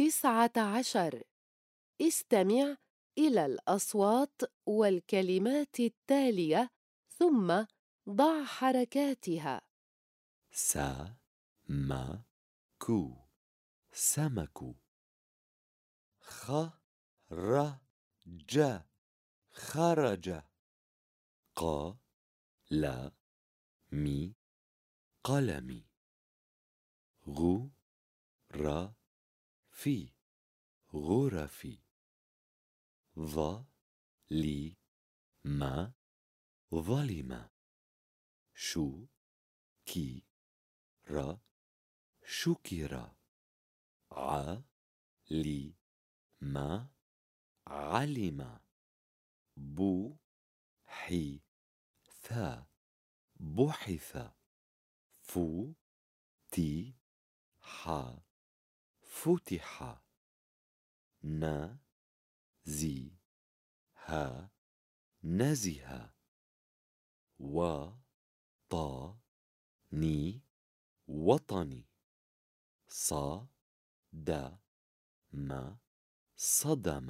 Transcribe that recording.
تسعة عشر. استمع إلى الأصوات والكلمات التالية ثم ضع حركاتها. سا ما كو سمك. خ ر ج خرج. ق لا مي قلمي غو را في غرفي ظ لي ما ظلم. شو كي را شكر. ع لي ما علم. بو حي ثا بحث. فو تي ح فتح ن زي ها نزه و طا ني وطني ص د م صدم